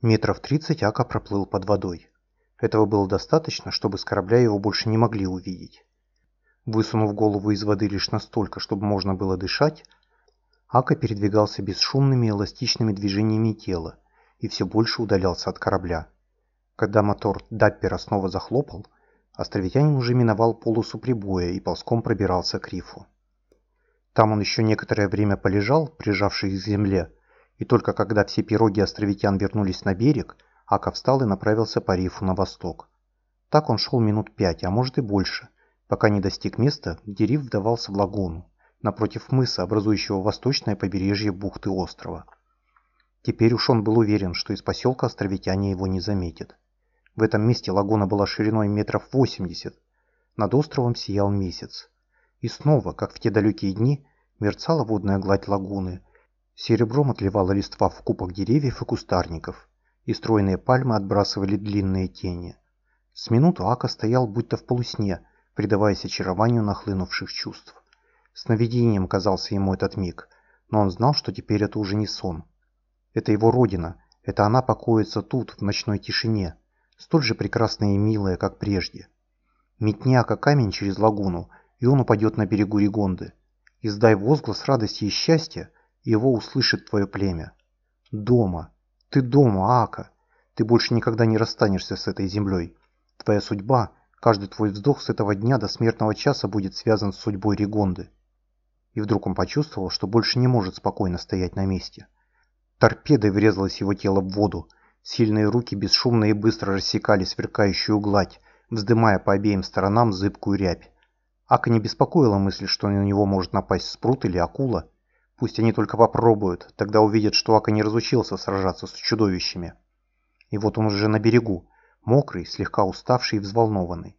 Метров тридцать Ака проплыл под водой. Этого было достаточно, чтобы с корабля его больше не могли увидеть. Высунув голову из воды лишь настолько, чтобы можно было дышать, Ака передвигался бесшумными эластичными движениями тела и все больше удалялся от корабля. Когда мотор Даппера снова захлопал, островитянин уже миновал полосу прибоя и ползком пробирался к рифу. Там он еще некоторое время полежал, прижавшись к земле, и только когда все пироги островитян вернулись на берег, Ака встал и направился по рифу на восток. Так он шел минут пять, а может и больше, пока не достиг места, где риф вдавался в лагуну, напротив мыса, образующего восточное побережье бухты острова. Теперь уж он был уверен, что из поселка островитяне его не заметят. В этом месте лагуна была шириной метров 80. Над островом сиял месяц. И снова, как в те далекие дни, мерцала водная гладь лагуны. Серебром отливала листва в купах деревьев и кустарников, и стройные пальмы отбрасывали длинные тени. С минуту Ака стоял будто в полусне, предаваясь очарованию нахлынувших чувств. Сновидением казался ему этот миг, но он знал, что теперь это уже не сон. Это его родина, это она покоится тут, в ночной тишине, столь же прекрасная и милая, как прежде. Метни Ака камень через лагуну, и он упадет на берегу Ригонды. Издай возглас радости и счастья, его услышит твое племя. Дома. Ты дома, Ака. Ты больше никогда не расстанешься с этой землей. Твоя судьба, каждый твой вздох с этого дня до смертного часа будет связан с судьбой Ригонды. И вдруг он почувствовал, что больше не может спокойно стоять на месте. Торпедой врезалось его тело в воду. Сильные руки бесшумно и быстро рассекали сверкающую гладь, вздымая по обеим сторонам зыбкую рябь. Ака не беспокоила мысль, что на него может напасть спрут или акула. Пусть они только попробуют, тогда увидят, что Ака не разучился сражаться с чудовищами. И вот он уже на берегу, мокрый, слегка уставший и взволнованный.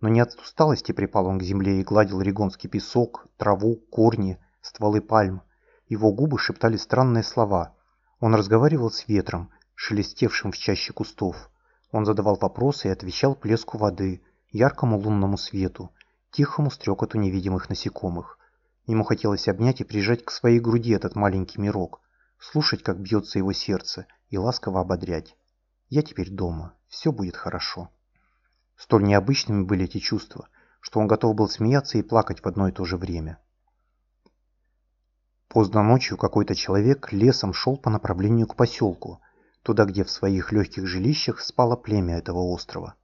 Но не от усталости припал он к земле и гладил регонский песок, траву, корни, стволы пальм. Его губы шептали странные слова. Он разговаривал с ветром, шелестевшим в чаще кустов. Он задавал вопросы и отвечал плеску воды, яркому лунному свету, тихому стрекоту невидимых насекомых. Ему хотелось обнять и прижать к своей груди этот маленький мирок, слушать, как бьется его сердце, и ласково ободрять. «Я теперь дома, все будет хорошо». Столь необычными были эти чувства, что он готов был смеяться и плакать в одно и то же время. Поздно ночью какой-то человек лесом шел по направлению к поселку, туда, где в своих легких жилищах спало племя этого острова.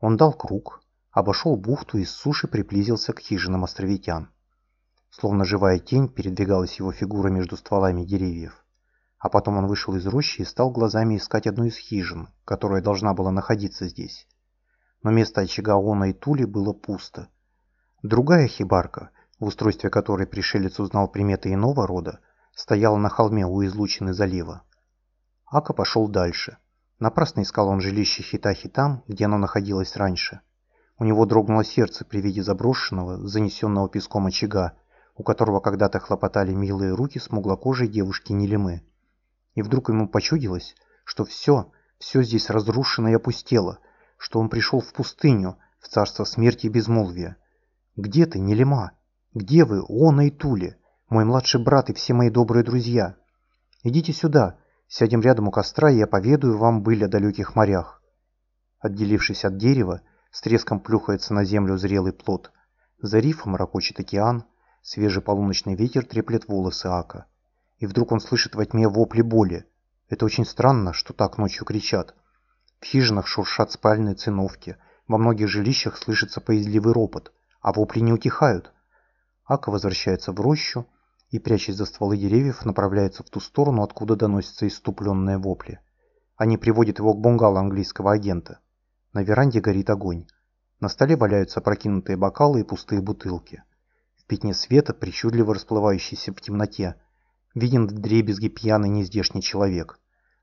Он дал круг, обошел бухту и с суши приблизился к хижинам островитян. Словно живая тень передвигалась его фигура между стволами деревьев. А потом он вышел из рощи и стал глазами искать одну из хижин, которая должна была находиться здесь. Но место очага Она и Тули было пусто. Другая хибарка, в устройстве которой пришелец узнал приметы иного рода, стояла на холме у излучины залива. Ака пошел дальше. Напрасно искал он жилище Хитахи там, где оно находилось раньше. У него дрогнуло сердце при виде заброшенного, занесенного песком очага, у которого когда-то хлопотали милые руки смуглокожей девушки Нелемы. И вдруг ему почудилось, что все, все здесь разрушено и опустело, что он пришел в пустыню, в царство смерти и безмолвия. «Где ты, Нелема? Где вы, Она и Тули, мой младший брат и все мои добрые друзья? Идите сюда, сядем рядом у костра, и я поведаю вам были о далеких морях». Отделившись от дерева, с треском плюхается на землю зрелый плод. За рифом ракочет океан, свежий полуночный ветер треплет волосы Ака. И вдруг он слышит во тьме вопли боли. Это очень странно, что так ночью кричат. В хижинах шуршат спальные циновки, во многих жилищах слышится поездливый ропот, а вопли не утихают. Ака возвращается в рощу и, прячась за стволы деревьев, направляется в ту сторону, откуда доносятся иступленные вопли. Они приводят его к бунгало английского агента. На веранде горит огонь. На столе валяются прокинутые бокалы и пустые бутылки. Пятне света, причудливо расплывающийся в темноте, виден в дребезге пьяный нездешний человек.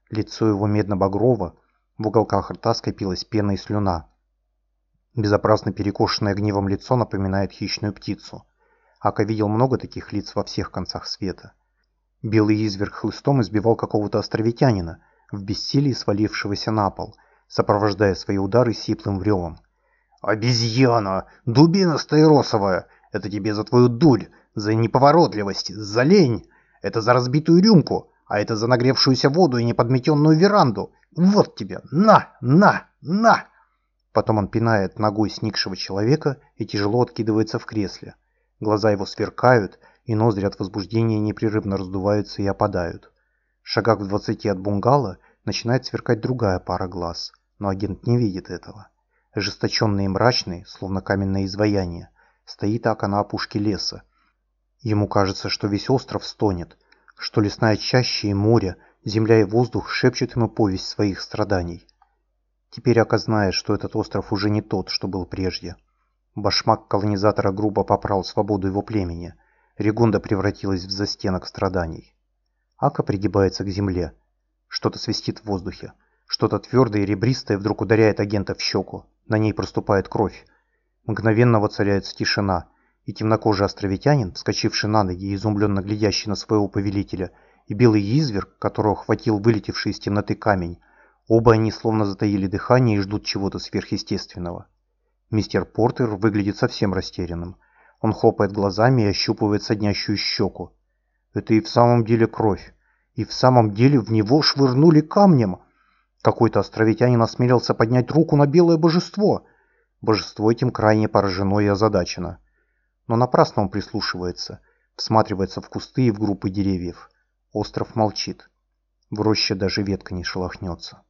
Лицо его медно-багрово, в уголках рта скопилась пена и слюна. Безобразно перекошенное гневом лицо напоминает хищную птицу. Ака видел много таких лиц во всех концах света. Белый изверг хлыстом избивал какого-то островитянина, в бессилии свалившегося на пол – сопровождая свои удары сиплым вревом. «Обезьяна! Дубина стаиросовая! Это тебе за твою дурь, за неповоротливость, за лень! Это за разбитую рюмку! А это за нагревшуюся воду и неподметенную веранду. Вот тебе! На! На! На!» Потом он пинает ногой сникшего человека и тяжело откидывается в кресле. Глаза его сверкают, и ноздри от возбуждения непрерывно раздуваются и опадают. В шагах в двадцати от бунгало начинает сверкать другая пара глаз, но агент не видит этого. Ожесточенный и мрачный, словно каменное изваяние, стоит Ака на опушке леса. Ему кажется, что весь остров стонет, что лесная чаща и море, земля и воздух шепчут ему повесть своих страданий. Теперь Ака знает, что этот остров уже не тот, что был прежде. Башмак колонизатора грубо попрал свободу его племени. Регунда превратилась в застенок страданий. Ака пригибается к земле. Что-то свистит в воздухе. Что-то твердое и ребристое вдруг ударяет агента в щеку. На ней проступает кровь. Мгновенно воцаряется тишина, и темнокожий островитянин, вскочивший на ноги и изумленно глядящий на своего повелителя, и белый изверг, которого хватил вылетевший из темноты камень, оба они словно затаили дыхание и ждут чего-то сверхъестественного. Мистер Портер выглядит совсем растерянным. Он хлопает глазами и ощупывает соднящую щеку. Это и в самом деле кровь. И в самом деле в него швырнули камнем. Какой-то островитянин осмелился поднять руку на белое божество. Божество этим крайне поражено и озадачено. Но напрасно он прислушивается, всматривается в кусты и в группы деревьев. Остров молчит. В роще даже ветка не шелохнется.